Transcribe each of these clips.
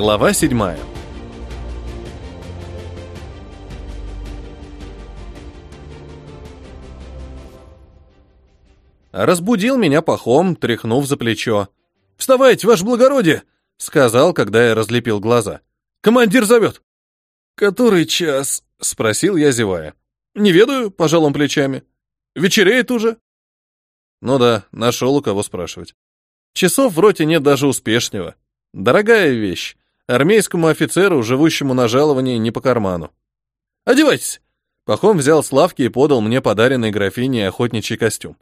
Глава седьмая. Разбудил меня пахом, тряхнув за плечо. «Вставайте, ваше благородие!» — сказал, когда я разлепил глаза. «Командир зовет!» «Который час?» — спросил я, зевая. «Не ведаю», — пожал он плечами. «Вечереет уже?» Ну да, нашел у кого спрашивать. Часов в роте нет даже успешного. Дорогая вещь. Армейскому офицеру, живущему на жаловании, не по карману. «Одевайтесь!» Пахом взял с лавки и подал мне подаренный графиней охотничий костюм.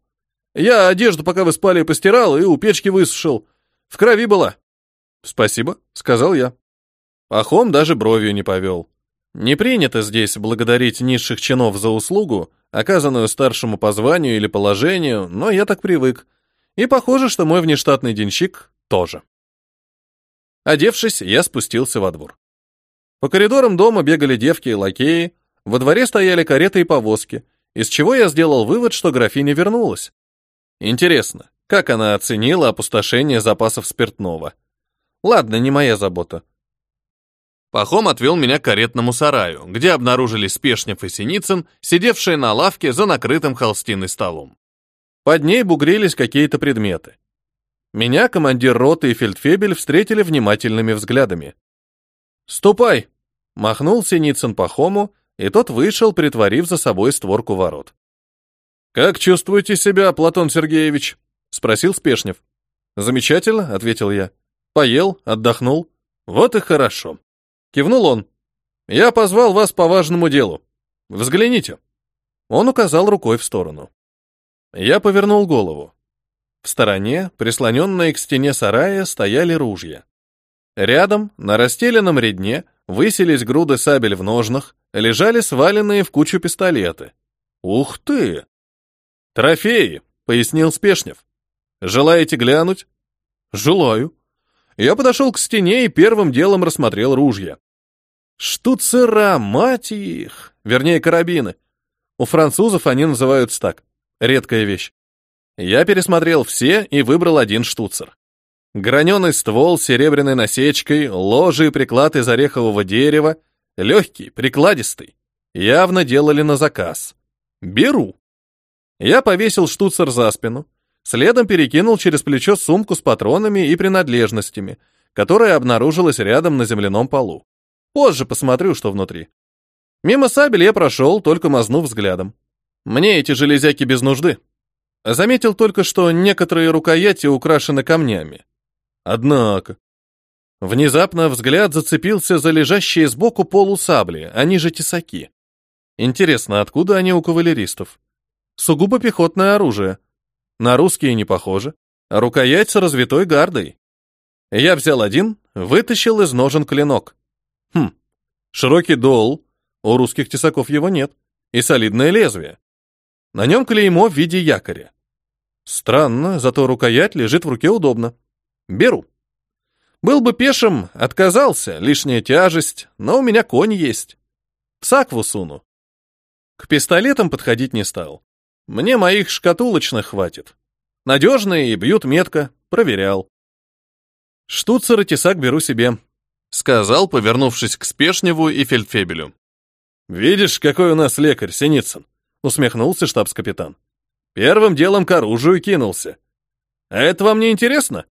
«Я одежду, пока вы спали, постирал и у печки высушил. В крови была». «Спасибо», — сказал я. Пахом даже бровью не повел. Не принято здесь благодарить низших чинов за услугу, оказанную старшему по званию или положению, но я так привык. И похоже, что мой внештатный денщик тоже. Одевшись, я спустился во двор. По коридорам дома бегали девки и лакеи, во дворе стояли кареты и повозки, из чего я сделал вывод, что графиня вернулась. Интересно, как она оценила опустошение запасов спиртного? Ладно, не моя забота. Пахом отвел меня к каретному сараю, где обнаружились Спешнев и Синицын, сидевшие на лавке за накрытым холстиной столом. Под ней бугрились какие-то предметы. Меня командир роты и фельдфебель встретили внимательными взглядами. «Ступай!» — махнул Синицын Пахому, и тот вышел, притворив за собой створку ворот. «Как чувствуете себя, Платон Сергеевич?» — спросил Спешнев. «Замечательно», — ответил я. «Поел, отдохнул. Вот и хорошо». Кивнул он. «Я позвал вас по важному делу. Взгляните». Он указал рукой в сторону. Я повернул голову. В стороне, прислоненные к стене сарая, стояли ружья. Рядом, на расстеленном редне, высились груды сабель в ножнах, лежали сваленные в кучу пистолеты. «Ух ты!» «Трофеи!» — пояснил Спешнев. «Желаете глянуть?» «Желаю». Я подошел к стене и первым делом рассмотрел ружья. Штуцера, мать их! Вернее, карабины. У французов они называются так. Редкая вещь. Я пересмотрел все и выбрал один штуцер. Граненый ствол с серебряной насечкой, ложи и приклад из орехового дерева, легкий, прикладистый. Явно делали на заказ. Беру. Я повесил штуцер за спину, Следом перекинул через плечо сумку с патронами и принадлежностями, которая обнаружилась рядом на земляном полу. Позже посмотрю, что внутри. Мимо сабель я прошел, только мазнув взглядом. Мне эти железяки без нужды. Заметил только, что некоторые рукояти украшены камнями. Однако... Внезапно взгляд зацепился за лежащие сбоку полусабли, они же тесаки. Интересно, откуда они у кавалеристов? Сугубо пехотное оружие. На русские не похоже. Рукоять с развитой гардой. Я взял один, вытащил из ножен клинок. Хм, широкий дол, у русских тесаков его нет, и солидное лезвие. На нем клеймо в виде якоря. Странно, зато рукоять лежит в руке удобно. Беру. Был бы пешим, отказался, лишняя тяжесть, но у меня конь есть. В сакву суну. К пистолетам подходить не стал. Мне моих шкатулочных хватит. Надежные и бьют метко, проверял. Штуцер и тесак беру себе, сказал, повернувшись к Спешневу и Фельдфебелю. Видишь, какой у нас лекарь, Синицын, усмехнулся штабс-капитан. Первым делом к оружию кинулся. А это вам не интересно?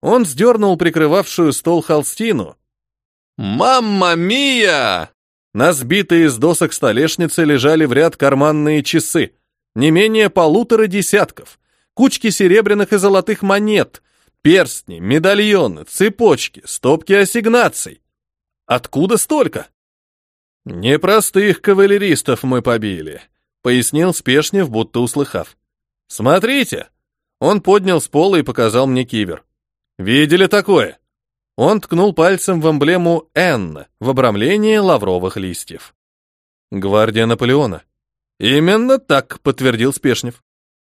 Он сдернул прикрывавшую стол холстину. «Мамма мия!» На сбитые из досок столешницы лежали в ряд карманные часы, не менее полутора десятков, кучки серебряных и золотых монет, перстни, медальоны, цепочки, стопки ассигнаций. Откуда столько? Непростых кавалеристов мы побили, пояснил Спешнев, будто услыхав. Смотрите, он поднял с пола и показал мне кивер. Видели такое? Он ткнул пальцем в эмблему «Н» в обрамлении лавровых листьев. Гвардия Наполеона. «Именно так», — подтвердил Спешнев.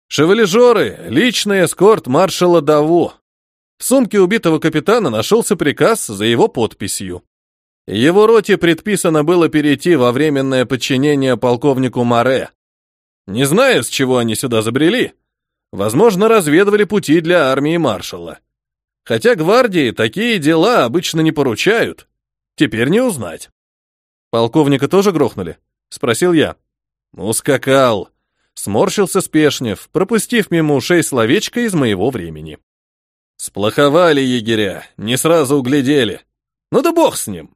«Шевележоры, личный эскорт маршала Даву. В сумке убитого капитана нашелся приказ за его подписью. Его роте предписано было перейти во временное подчинение полковнику Море. Не знаю, с чего они сюда забрели. Возможно, разведывали пути для армии маршала. Хотя гвардии такие дела обычно не поручают. Теперь не узнать. Полковника тоже грохнули? Спросил я. Ускакал. Сморщился Спешнев, пропустив мимо ушей словечко из моего времени. Сплоховали егеря, не сразу углядели. Ну да бог с ним.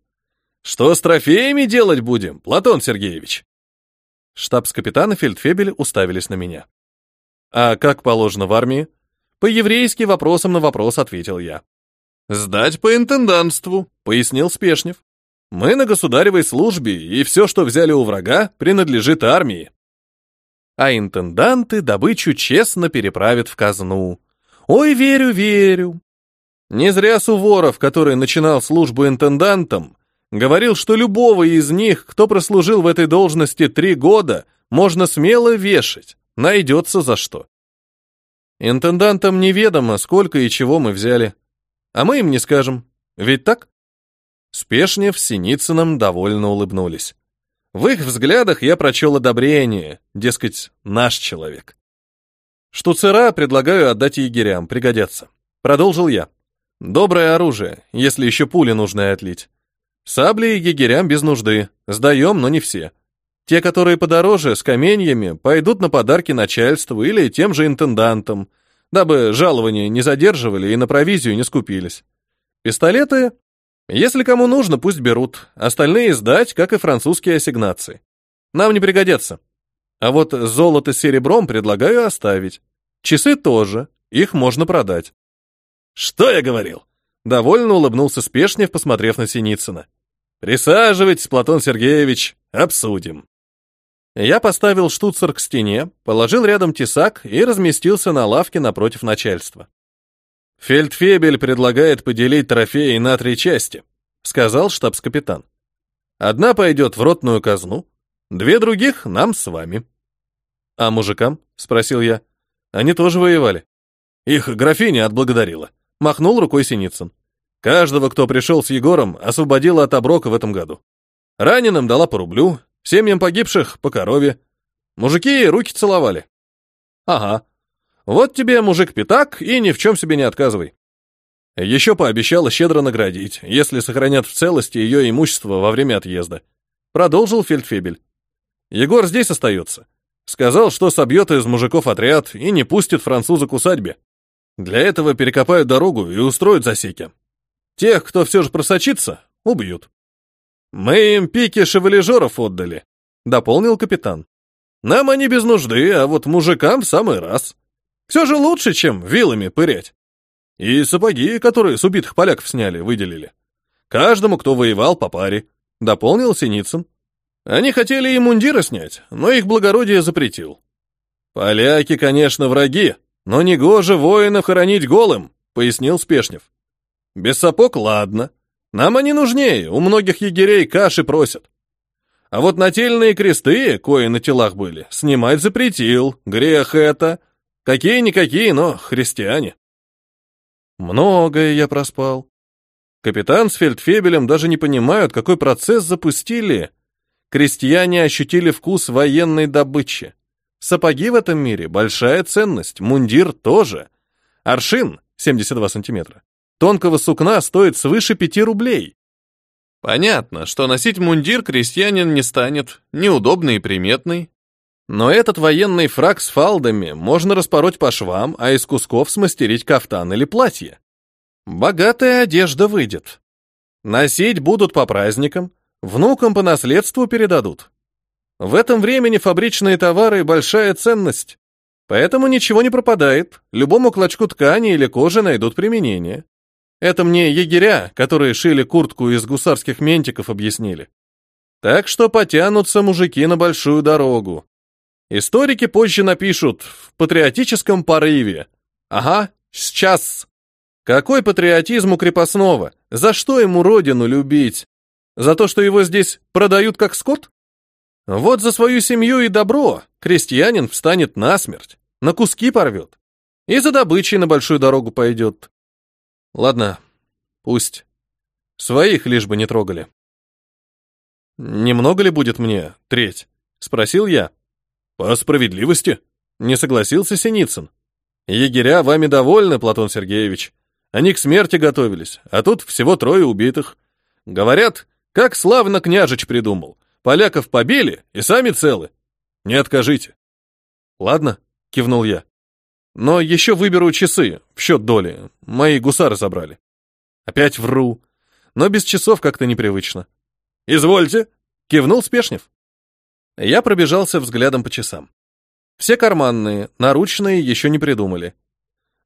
Что с трофеями делать будем, Платон Сергеевич? Штабс-капитан и фельдфебель уставились на меня. А как положено в армии? По-еврейски вопросом на вопрос ответил я. «Сдать по интендантству», — пояснил Спешнев. «Мы на государевой службе, и все, что взяли у врага, принадлежит армии». А интенданты добычу честно переправят в казну. Ой, верю, верю. Не зря Суворов, который начинал службу интендантом, говорил, что любого из них, кто прослужил в этой должности три года, можно смело вешать, найдется за что. Интендантам неведомо, сколько и чего мы взяли. А мы им не скажем. Ведь так? Спешнев с Синицыным довольно улыбнулись. В их взглядах я прочел одобрение, дескать, наш человек. Штуцера предлагаю отдать егерям, пригодятся. Продолжил я. Доброе оружие, если еще пули нужно отлить. Сабли егерям без нужды, сдаем, но не все. Те, которые подороже, с каменьями, пойдут на подарки начальству или тем же интендантам, дабы жалования не задерживали и на провизию не скупились. Пистолеты, если кому нужно, пусть берут, остальные сдать, как и французские ассигнации. Нам не пригодятся. А вот золото с серебром предлагаю оставить. Часы тоже, их можно продать. Что я говорил? Довольно улыбнулся Спешнев, посмотрев на Синицына. Присаживайтесь, Платон Сергеевич, обсудим. Я поставил штуцер к стене, положил рядом тесак и разместился на лавке напротив начальства. «Фельдфебель предлагает поделить трофеи на три части», — сказал штабс-капитан. «Одна пойдет в ротную казну, две других нам с вами». «А мужикам?» — спросил я. «Они тоже воевали». «Их графиня отблагодарила», — махнул рукой Синицын. «Каждого, кто пришел с Егором, освободила от оброка в этом году. Раненым дала по рублю, Семьям погибших по корове. Мужики руки целовали. Ага. Вот тебе, мужик, пятак, и ни в чем себе не отказывай. Еще пообещала щедро наградить, если сохранят в целости ее имущество во время отъезда. Продолжил фельдфебель. Егор здесь остается. Сказал, что собьет из мужиков отряд и не пустит француза к усадьбе. Для этого перекопают дорогу и устроят засеки. Тех, кто все же просочится, убьют. «Мы им пики шевележеров отдали», — дополнил капитан. «Нам они без нужды, а вот мужикам в самый раз. Все же лучше, чем вилами пырять. И сапоги, которые с убитых поляков сняли, выделили. Каждому, кто воевал, по паре», — дополнил Синицын. Они хотели и мундиры снять, но их благородие запретил. «Поляки, конечно, враги, но не гоже воина хоронить голым», — пояснил Спешнев. «Без сапог — ладно, нам они нужнее, у многих егерей каши просят. А вот нательные кресты, кои на телах были, снимать запретил, грех это. Какие-никакие, но христиане. Многое я проспал. Капитан с фельдфебелем даже не понимают, какой процесс запустили. Крестьяне ощутили вкус военной добычи. Сапоги в этом мире — большая ценность, мундир тоже. Аршин — 72 сантиметра тонкого сукна стоит свыше пяти рублей. Понятно, что носить мундир крестьянин не станет, неудобный и приметный. Но этот военный фраг с фалдами можно распороть по швам, а из кусков смастерить кафтан или платье. Богатая одежда выйдет. Носить будут по праздникам, внукам по наследству передадут. В этом времени фабричные товары – большая ценность. Поэтому ничего не пропадает, любому клочку ткани или кожи найдут применение. Это мне егеря, которые шили куртку из гусарских ментиков, объяснили. Так что потянутся мужики на большую дорогу. Историки позже напишут в патриотическом порыве. Ага, сейчас. Какой патриотизм у крепостного? За что ему родину любить? За то, что его здесь продают как скот? Вот за свою семью и добро крестьянин встанет насмерть, на куски порвет. И за добычей на большую дорогу пойдет. Ладно, пусть. Своих лишь бы не трогали. Немного ли будет мне треть? Спросил я. По справедливости. Не согласился Синицын. Егеря вами довольны, Платон Сергеевич. Они к смерти готовились, а тут всего трое убитых. Говорят, как славно княжич придумал. Поляков побили и сами целы. Не откажите. Ладно, кивнул я. Но еще выберу часы в счет доли. Мои гусары забрали. Опять вру. Но без часов как-то непривычно. Извольте, кивнул Спешнев. Я пробежался взглядом по часам. Все карманные, наручные еще не придумали.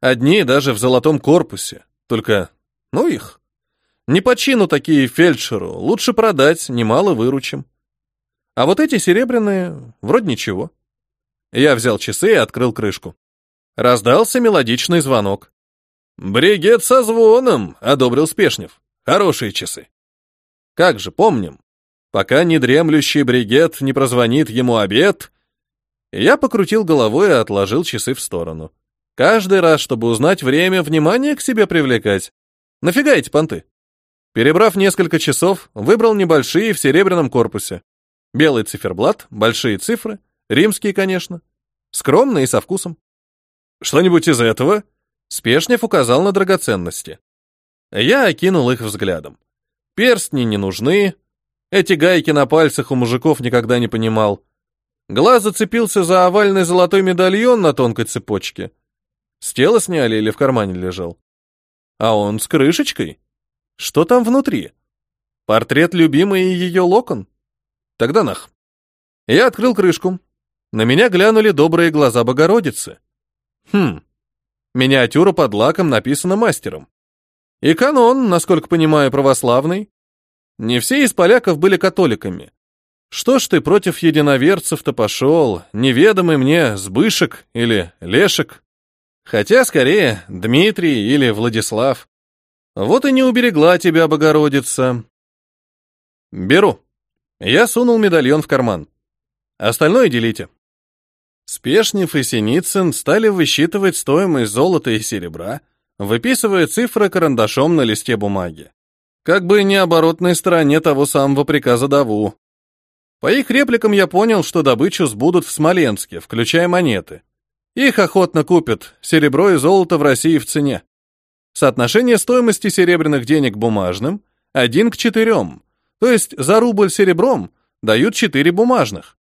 Одни даже в золотом корпусе. Только, ну их. Не по чину такие фельдшеру, лучше продать, немало выручим. А вот эти серебряные, вроде ничего. Я взял часы и открыл крышку. Раздался мелодичный звонок. «Бригет со звоном!» — одобрил Спешнев. «Хорошие часы». Как же, помним. Пока недремлющий бригет не прозвонит ему обед, я покрутил головой и отложил часы в сторону. Каждый раз, чтобы узнать время, внимание к себе привлекать. Нафига эти понты? Перебрав несколько часов, выбрал небольшие в серебряном корпусе. Белый циферблат, большие цифры, римские, конечно. Скромные и со вкусом. Что-нибудь из этого? Спешнев указал на драгоценности. Я окинул их взглядом. Перстни не нужны. Эти гайки на пальцах у мужиков никогда не понимал. Глаз зацепился за овальный золотой медальон на тонкой цепочке. С тела сняли или в кармане лежал? А он с крышечкой? Что там внутри? Портрет любимой и ее локон? Тогда нах. Я открыл крышку. На меня глянули добрые глаза Богородицы. Хм. Миниатюра под лаком написана мастером. И канон, насколько понимаю, православный. Не все из поляков были католиками. Что ж ты против единоверцев-то пошел, неведомый мне Сбышек или Лешек? Хотя, скорее, Дмитрий или Владислав. Вот и не уберегла тебя Богородица. Беру. Я сунул медальон в карман. Остальное делите. Спешнев и Синицын стали высчитывать стоимость золота и серебра, выписывая цифры карандашом на листе бумаги. Как бы не оборотной стороне того самого приказа Даву. По их репликам я понял, что добычу сбудут в Смоленске, включая монеты. Их охотно купят, серебро и золото в России в цене. Соотношение стоимости серебряных денег бумажным – один к четырем, то есть за рубль серебром дают четыре бумажных.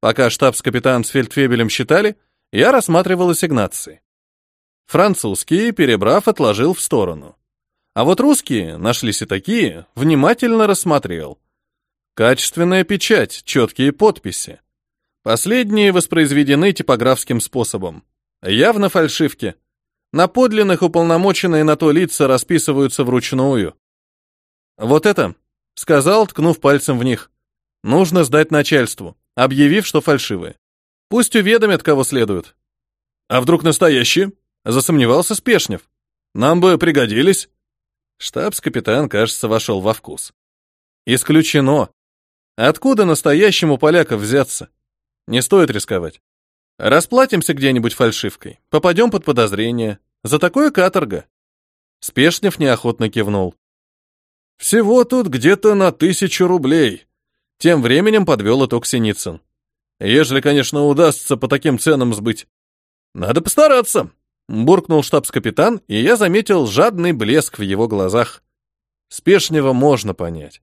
Пока штабс-капитан с фельдфебелем считали, я рассматривал ассигнации. Французские, перебрав, отложил в сторону. А вот русские, нашлись и такие, внимательно рассмотрел. Качественная печать, четкие подписи. Последние воспроизведены типографским способом. Явно фальшивки. На подлинных уполномоченные на то лица расписываются вручную. Вот это, сказал, ткнув пальцем в них. Нужно сдать начальству, объявив, что фальшивые. Пусть уведомят, кого следует. А вдруг настоящие? Засомневался Спешнев. Нам бы пригодились. Штабс-капитан, кажется, вошел во вкус. Исключено. Откуда настоящему поляков взяться? Не стоит рисковать. Расплатимся где-нибудь фальшивкой, попадем под подозрение. За такое каторга. Спешнев неохотно кивнул. Всего тут где-то на тысячу рублей. Тем временем подвел итог Синицын. Ежели, конечно, удастся по таким ценам сбыть. Надо постараться, буркнул штабс-капитан, и я заметил жадный блеск в его глазах. Спешнего можно понять.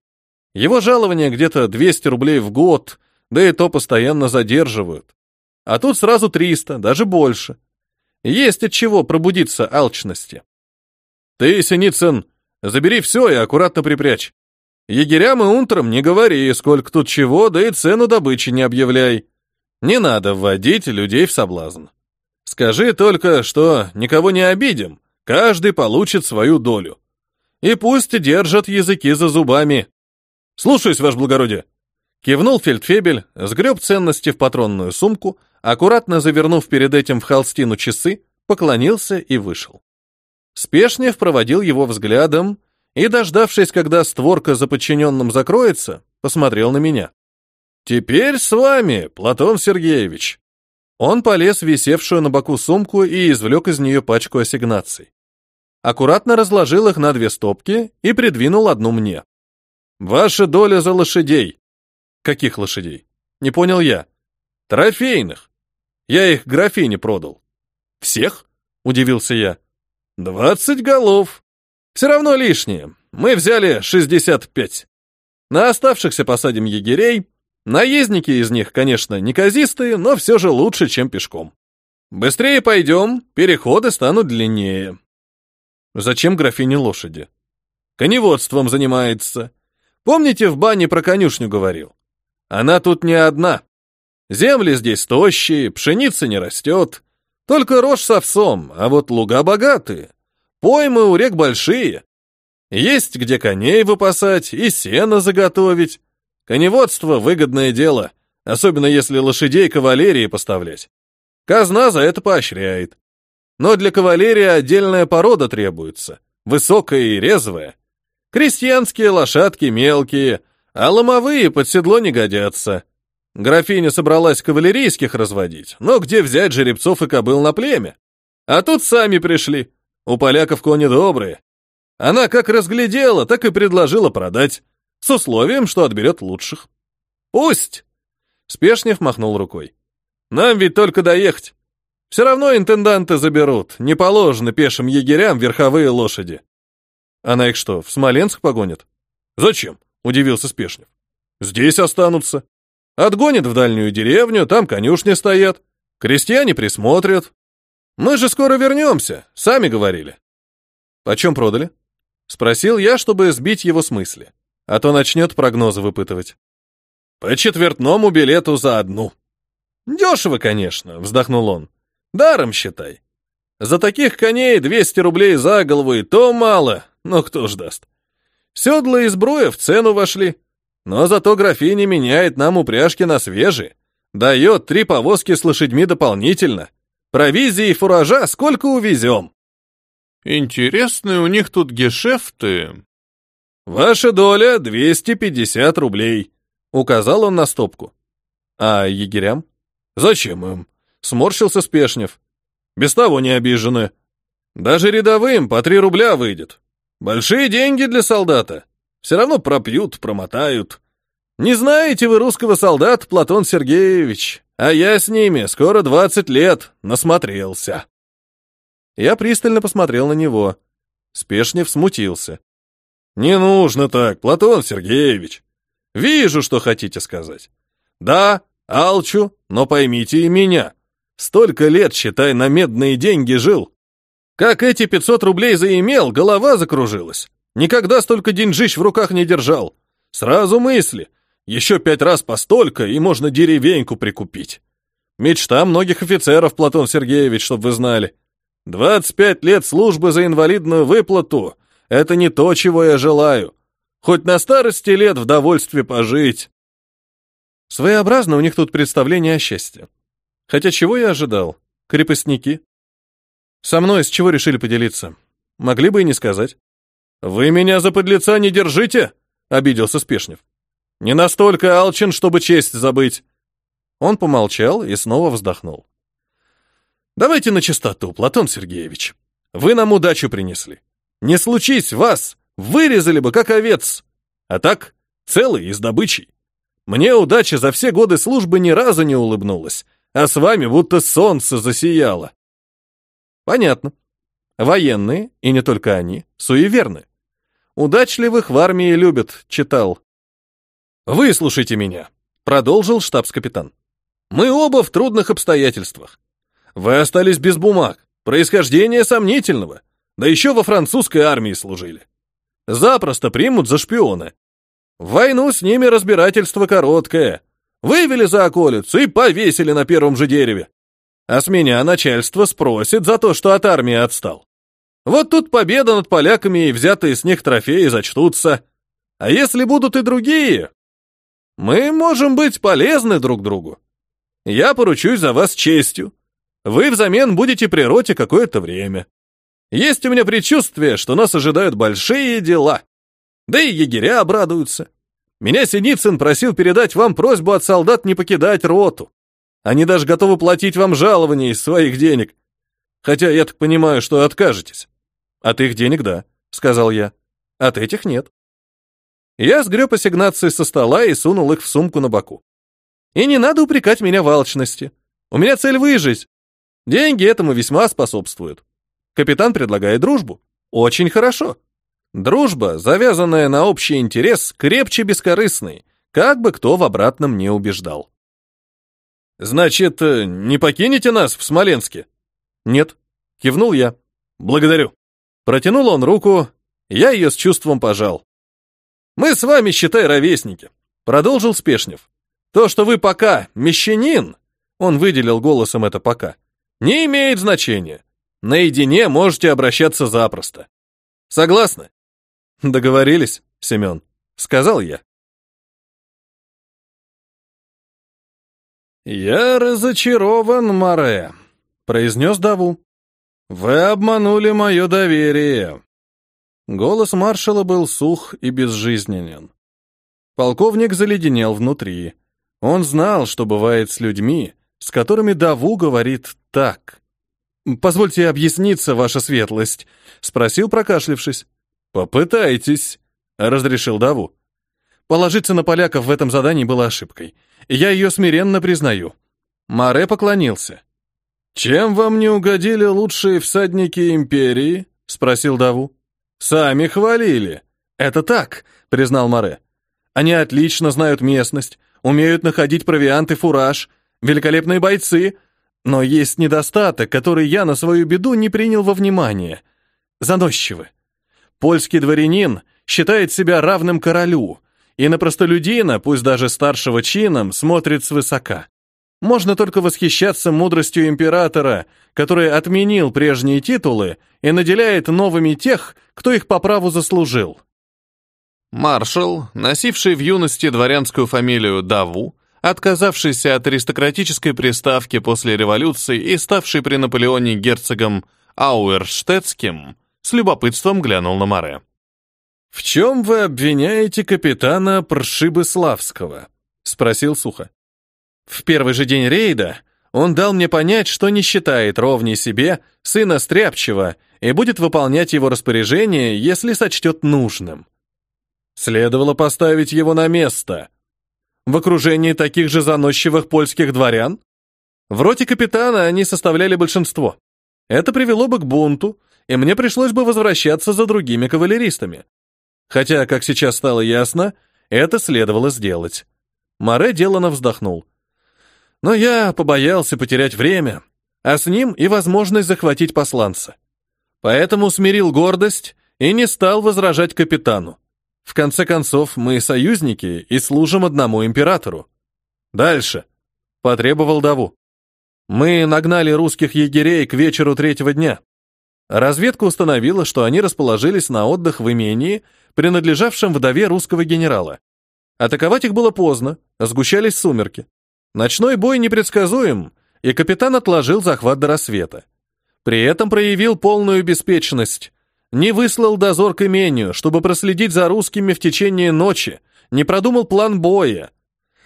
Его жалование где-то 200 рублей в год, да и то постоянно задерживают. А тут сразу 300, даже больше. Есть от чего пробудиться алчности. Ты, Синицын, забери все и аккуратно припрячь. Егерям и унтерам не говори, сколько тут чего, да и цену добычи не объявляй. Не надо вводить людей в соблазн. Скажи только, что никого не обидим, каждый получит свою долю. И пусть держат языки за зубами. Слушаюсь, ваше благородие. Кивнул фельдфебель, сгреб ценности в патронную сумку, аккуратно завернув перед этим в холстину часы, поклонился и вышел. Спешнев проводил его взглядом и, дождавшись, когда створка за подчиненным закроется, посмотрел на меня. «Теперь с вами, Платон Сергеевич». Он полез в висевшую на боку сумку и извлек из нее пачку ассигнаций. Аккуратно разложил их на две стопки и придвинул одну мне. «Ваша доля за лошадей. Каких лошадей? Не понял я. Трофейных. Я их графине продал. Всех? Удивился я. Двадцать голов. Все равно лишние. Мы взяли шестьдесят пять. На оставшихся посадим егерей. Наездники из них, конечно, неказистые, но все же лучше, чем пешком. Быстрее пойдем, переходы станут длиннее. Зачем графине лошади? Коневодством занимается. Помните, в бане про конюшню говорил? Она тут не одна. Земли здесь тощие, пшеница не растет. Только рожь с овсом, а вот луга богатые. Поймы у рек большие. Есть где коней выпасать и сено заготовить. Коневодство — выгодное дело, особенно если лошадей кавалерии поставлять. Казна за это поощряет. Но для кавалерии отдельная порода требуется, высокая и резвая. Крестьянские лошадки мелкие, а ломовые под седло не годятся. Графиня собралась кавалерийских разводить, но где взять жеребцов и кобыл на племя? А тут сами пришли. У поляков кони добрые. Она как разглядела, так и предложила продать, с условием, что отберет лучших. Пусть! Спешнев махнул рукой. Нам ведь только доехать. Все равно интенданты заберут, не положено пешим егерям верховые лошади. Она их что, в Смоленск погонит? Зачем? Удивился Спешнев. Здесь останутся. Отгонят в дальнюю деревню, там конюшни стоят. Крестьяне присмотрят. Мы же скоро вернемся, сами говорили. Почем продали? Спросил я, чтобы сбить его с мысли. А то начнет прогнозы выпытывать. По четвертному билету за одну. Дешево, конечно, вздохнул он. Даром считай. За таких коней 200 рублей за голову и то мало, но кто ж даст. Седла и сбруя в цену вошли. Но зато графиня меняет нам упряжки на свежие. Дает три повозки с лошадьми дополнительно. Провизии и фуража сколько увезем. Интересные у них тут гешефты. Ваша доля 250 рублей, указал он на стопку. А егерям? Зачем им? Сморщился Спешнев. Без того не обижены. Даже рядовым по три рубля выйдет. Большие деньги для солдата. Все равно пропьют, промотают. Не знаете вы русского солдата, Платон Сергеевич, а я с ними скоро двадцать лет насмотрелся. Я пристально посмотрел на него. Спешнев смутился. «Не нужно так, Платон Сергеевич. Вижу, что хотите сказать. Да, алчу, но поймите и меня. Столько лет, считай, на медные деньги жил. Как эти пятьсот рублей заимел, голова закружилась. Никогда столько деньжищ в руках не держал. Сразу мысли. Еще пять раз по столько, и можно деревеньку прикупить. Мечта многих офицеров, Платон Сергеевич, чтобы вы знали. 25 лет службы за инвалидную выплату — это не то, чего я желаю. Хоть на старости лет в довольстве пожить. Своеобразно у них тут представление о счастье. Хотя чего я ожидал? Крепостники. Со мной с чего решили поделиться? Могли бы и не сказать. «Вы меня за подлеца не держите!» — обиделся Спешнев. «Не настолько алчен, чтобы честь забыть». Он помолчал и снова вздохнул. Давайте на чистоту, Платон Сергеевич. Вы нам удачу принесли. Не случись вас, вырезали бы, как овец. А так, целый и с добычей. Мне удача за все годы службы ни разу не улыбнулась, а с вами будто солнце засияло. Понятно. Военные, и не только они, суеверны. Удачливых в армии любят, читал. Выслушайте меня, продолжил штабс-капитан. Мы оба в трудных обстоятельствах. Вы остались без бумаг, происхождение сомнительного, да еще во французской армии служили. Запросто примут за шпиона. В войну с ними разбирательство короткое. Вывели за околицу и повесили на первом же дереве. А с меня начальство спросит за то, что от армии отстал. Вот тут победа над поляками и взятые с них трофеи зачтутся. А если будут и другие, мы можем быть полезны друг другу. Я поручусь за вас честью, вы взамен будете при роте какое-то время. Есть у меня предчувствие, что нас ожидают большие дела. Да и егеря обрадуются. Меня Синицын просил передать вам просьбу от солдат не покидать роту. Они даже готовы платить вам жалование из своих денег. Хотя я так понимаю, что откажетесь. От их денег да, сказал я. От этих нет. Я сгреб ассигнации со стола и сунул их в сумку на боку. И не надо упрекать меня в алчности. У меня цель выжить, Деньги этому весьма способствуют. Капитан предлагает дружбу. Очень хорошо. Дружба, завязанная на общий интерес, крепче бескорыстной, как бы кто в обратном не убеждал. «Значит, э, не покинете нас в Смоленске?» «Нет», — кивнул я. «Благодарю». Протянул он руку, я ее с чувством пожал. «Мы с вами, считай, ровесники», — продолжил Спешнев. «То, что вы пока мещанин», — он выделил голосом это «пока», — не имеет значения. Наедине можете обращаться запросто. Согласны? Договорились, Семен, сказал я. «Я разочарован, Море», — произнес Даву. «Вы обманули мое доверие». Голос маршала был сух и безжизненен. Полковник заледенел внутри. Он знал, что бывает с людьми, с которыми Даву говорит так. «Позвольте объясниться, ваша светлость», — спросил, прокашлившись. «Попытайтесь», — разрешил Даву. Положиться на поляков в этом задании было ошибкой. Я ее смиренно признаю. Маре поклонился. «Чем вам не угодили лучшие всадники империи?» — спросил Даву. «Сами хвалили». «Это так», — признал Маре. «Они отлично знают местность, умеют находить провиант и фураж, великолепные бойцы, но есть недостаток, который я на свою беду не принял во внимание. Заносчивы. Польский дворянин считает себя равным королю, и на простолюдина, пусть даже старшего чином, смотрит свысока. Можно только восхищаться мудростью императора, который отменил прежние титулы и наделяет новыми тех, кто их по праву заслужил. Маршал, носивший в юности дворянскую фамилию Даву, отказавшийся от аристократической приставки после революции и ставший при Наполеоне герцогом Ауэрштетским, с любопытством глянул на Море. «В чем вы обвиняете капитана Пршибыславского?» — спросил сухо. «В первый же день рейда он дал мне понять, что не считает ровней себе сына Стряпчего и будет выполнять его распоряжение, если сочтет нужным. Следовало поставить его на место, в окружении таких же заносчивых польских дворян? В роте капитана они составляли большинство. Это привело бы к бунту, и мне пришлось бы возвращаться за другими кавалеристами. Хотя, как сейчас стало ясно, это следовало сделать. Море делано вздохнул. Но я побоялся потерять время, а с ним и возможность захватить посланца. Поэтому смирил гордость и не стал возражать капитану. В конце концов, мы союзники и служим одному императору. Дальше. Потребовал Даву. Мы нагнали русских егерей к вечеру третьего дня. Разведка установила, что они расположились на отдых в имении, принадлежавшем вдове русского генерала. Атаковать их было поздно, сгущались сумерки. Ночной бой непредсказуем, и капитан отложил захват до рассвета. При этом проявил полную беспечность, не выслал дозор к имению, чтобы проследить за русскими в течение ночи, не продумал план боя.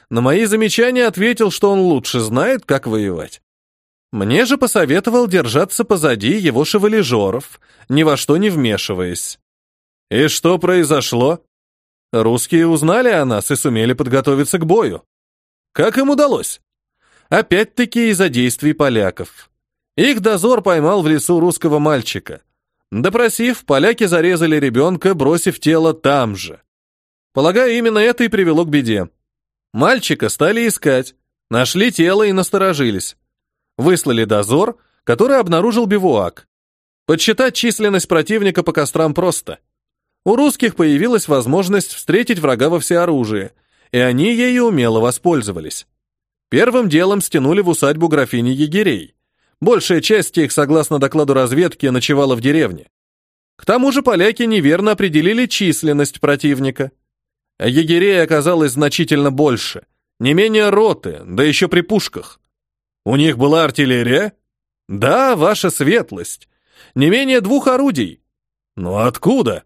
На мои замечания ответил, что он лучше знает, как воевать. Мне же посоветовал держаться позади его шевалежеров, ни во что не вмешиваясь. И что произошло? Русские узнали о нас и сумели подготовиться к бою. Как им удалось? Опять-таки из-за действий поляков. Их дозор поймал в лесу русского мальчика. Допросив, поляки зарезали ребенка, бросив тело там же. Полагаю, именно это и привело к беде. Мальчика стали искать, нашли тело и насторожились. Выслали дозор, который обнаружил бивуак. Подсчитать численность противника по кострам просто. У русских появилась возможность встретить врага во всеоружии, и они ею умело воспользовались. Первым делом стянули в усадьбу графини егерей. Большая часть их, согласно докладу разведки, ночевала в деревне. К тому же поляки неверно определили численность противника. Егерей оказалось значительно больше, не менее роты, да еще при пушках. У них была артиллерия? Да, ваша светлость. Не менее двух орудий. Но откуда?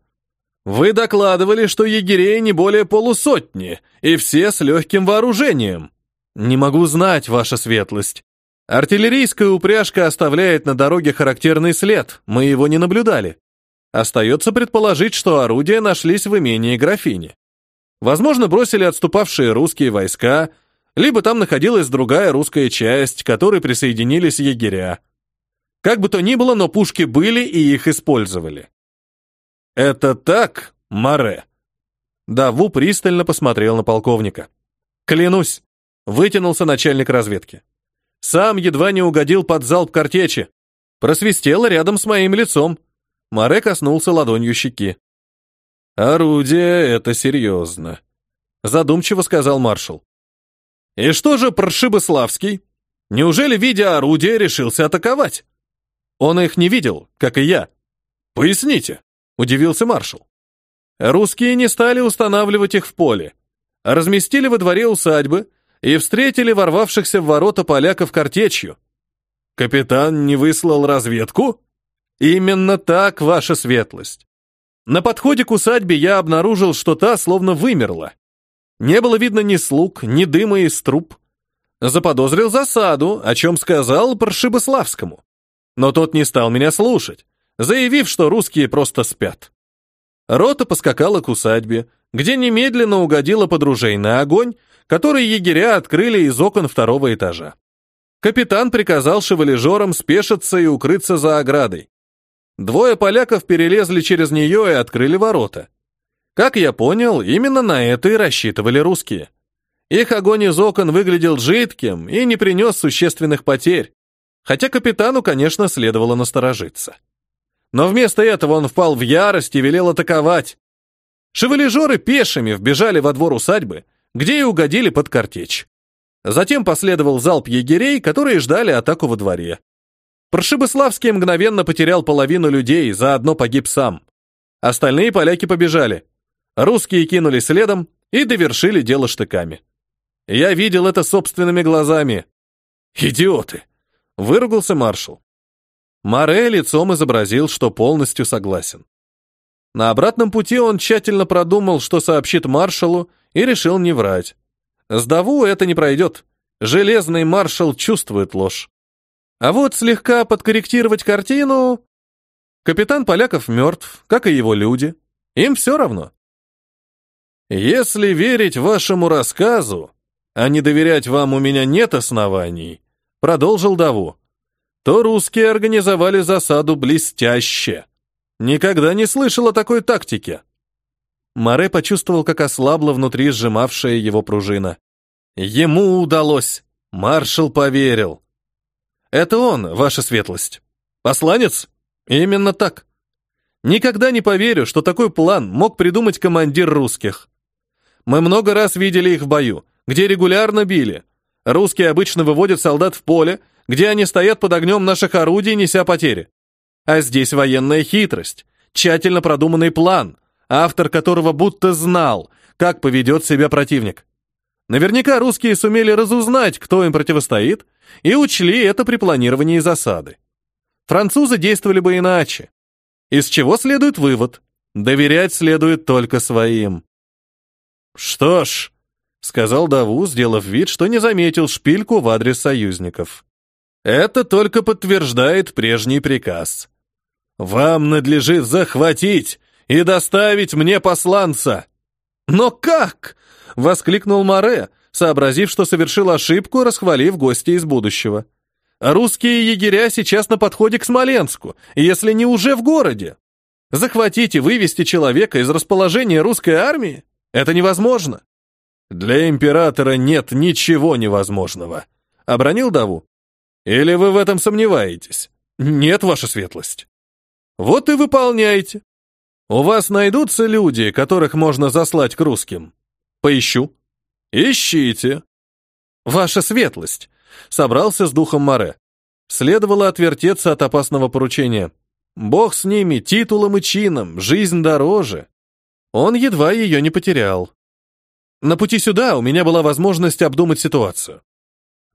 Вы докладывали, что егерей не более полусотни, и все с легким вооружением. Не могу знать, ваша светлость. Артиллерийская упряжка оставляет на дороге характерный след, мы его не наблюдали. Остается предположить, что орудия нашлись в имении графини. Возможно, бросили отступавшие русские войска, либо там находилась другая русская часть, к которой присоединились егеря. Как бы то ни было, но пушки были и их использовали. «Это так, Маре?» Даву пристально посмотрел на полковника. «Клянусь!» — вытянулся начальник разведки. «Сам едва не угодил под залп картечи. Просвистело рядом с моим лицом». Маре коснулся ладонью щеки. «Орудие — это серьезно», — задумчиво сказал маршал. «И что же Паршибославский? Неужели, видя орудие, решился атаковать?» Он их не видел, как и я. Поясните, удивился маршал. Русские не стали устанавливать их в поле, разместили во дворе усадьбы и встретили ворвавшихся в ворота поляков картечью. Капитан не выслал разведку? Именно так, ваша светлость. На подходе к усадьбе я обнаружил, что та словно вымерла. Не было видно ни слуг, ни дыма из труб. Заподозрил засаду, о чем сказал Паршибославскому но тот не стал меня слушать, заявив, что русские просто спят. Рота поскакала к усадьбе, где немедленно угодила под ружейный огонь, который егеря открыли из окон второго этажа. Капитан приказал шевалежерам спешиться и укрыться за оградой. Двое поляков перелезли через нее и открыли ворота. Как я понял, именно на это и рассчитывали русские. Их огонь из окон выглядел жидким и не принес существенных потерь, Хотя капитану, конечно, следовало насторожиться. Но вместо этого он впал в ярость и велел атаковать. Шевележеры пешими вбежали во двор усадьбы, где и угодили под картечь. Затем последовал залп егерей, которые ждали атаку во дворе. Прошибославский мгновенно потерял половину людей, заодно погиб сам. Остальные поляки побежали. Русские кинулись следом и довершили дело штыками. Я видел это собственными глазами. Идиоты! Выругался маршал. Море лицом изобразил, что полностью согласен. На обратном пути он тщательно продумал, что сообщит маршалу, и решил не врать. С Даву это не пройдет. Железный маршал чувствует ложь. А вот слегка подкорректировать картину... Капитан Поляков мертв, как и его люди. Им все равно. Если верить вашему рассказу, а не доверять вам у меня нет оснований, Продолжил Даву. То русские организовали засаду блестяще. Никогда не слышал о такой тактике. Маре почувствовал, как ослабла внутри сжимавшая его пружина. Ему удалось. Маршал поверил. Это он, ваша светлость. Посланец? Именно так. Никогда не поверю, что такой план мог придумать командир русских. Мы много раз видели их в бою, где регулярно били, Русские обычно выводят солдат в поле, где они стоят под огнем наших орудий, неся потери. А здесь военная хитрость, тщательно продуманный план, автор которого будто знал, как поведет себя противник. Наверняка русские сумели разузнать, кто им противостоит, и учли это при планировании засады. Французы действовали бы иначе. Из чего следует вывод? Доверять следует только своим. Что ж, сказал Даву, сделав вид, что не заметил шпильку в адрес союзников. Это только подтверждает прежний приказ. Вам надлежит захватить и доставить мне посланца. Но как? воскликнул Маре, сообразив, что совершил ошибку, расхвалив гостя из будущего. Русские егеря сейчас на подходе к Смоленску, если не уже в городе. Захватить и вывести человека из расположения русской армии это невозможно. Для императора нет ничего невозможного. Обронил Даву. Или вы в этом сомневаетесь? Нет, ваша светлость. Вот и выполняйте. У вас найдутся люди, которых можно заслать к русским. Поищу. Ищите. Ваша светлость. Собрался с духом Море. Следовало отвертеться от опасного поручения. Бог с ними, титулом и чином, жизнь дороже. Он едва ее не потерял. На пути сюда у меня была возможность обдумать ситуацию.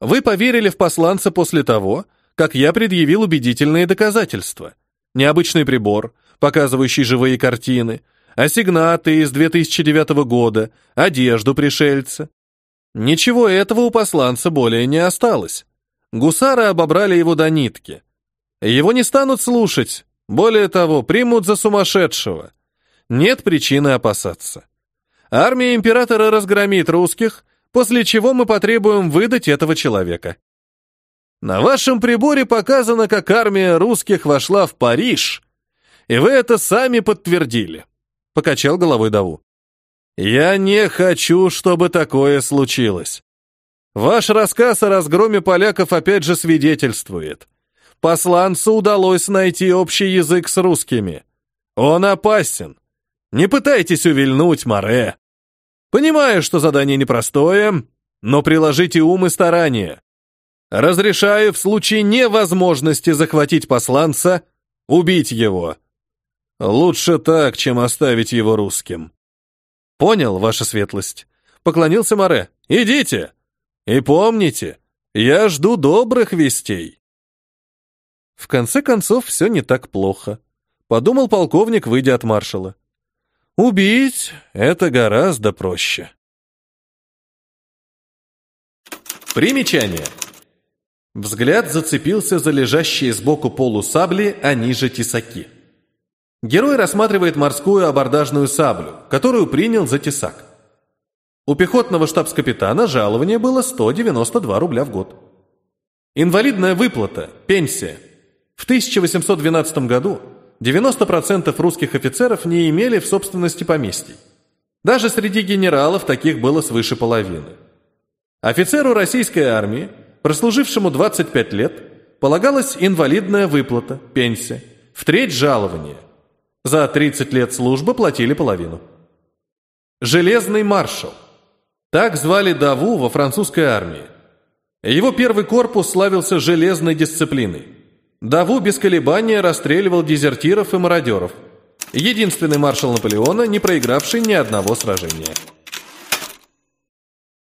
Вы поверили в посланца после того, как я предъявил убедительные доказательства. Необычный прибор, показывающий живые картины, ассигнаты из 2009 года, одежду пришельца. Ничего этого у посланца более не осталось. Гусары обобрали его до нитки. Его не станут слушать, более того, примут за сумасшедшего. Нет причины опасаться. Армия императора разгромит русских, после чего мы потребуем выдать этого человека. На вашем приборе показано, как армия русских вошла в Париж, и вы это сами подтвердили», — покачал головой Даву. «Я не хочу, чтобы такое случилось. Ваш рассказ о разгроме поляков опять же свидетельствует. Посланцу удалось найти общий язык с русскими. Он опасен. Не пытайтесь увильнуть, Море. Понимаю, что задание непростое, но приложите ум и старания. Разрешаю в случае невозможности захватить посланца убить его. Лучше так, чем оставить его русским. Понял, ваша светлость. Поклонился Море. Идите. И помните, я жду добрых вестей. В конце концов, все не так плохо, подумал полковник, выйдя от маршала. Убить — это гораздо проще. Примечание. Взгляд зацепился за лежащие сбоку полу сабли, а ниже тесаки. Герой рассматривает морскую абордажную саблю, которую принял за тесак. У пехотного штабс-капитана жалование было 192 рубля в год. Инвалидная выплата, пенсия. В 1812 году 90% русских офицеров не имели в собственности поместий. Даже среди генералов таких было свыше половины. Офицеру российской армии, прослужившему 25 лет, полагалась инвалидная выплата, пенсия, в треть жалования. За 30 лет службы платили половину. Железный маршал. Так звали Даву во французской армии. Его первый корпус славился железной дисциплиной. Даву без колебания расстреливал дезертиров и мародеров. Единственный маршал Наполеона, не проигравший ни одного сражения.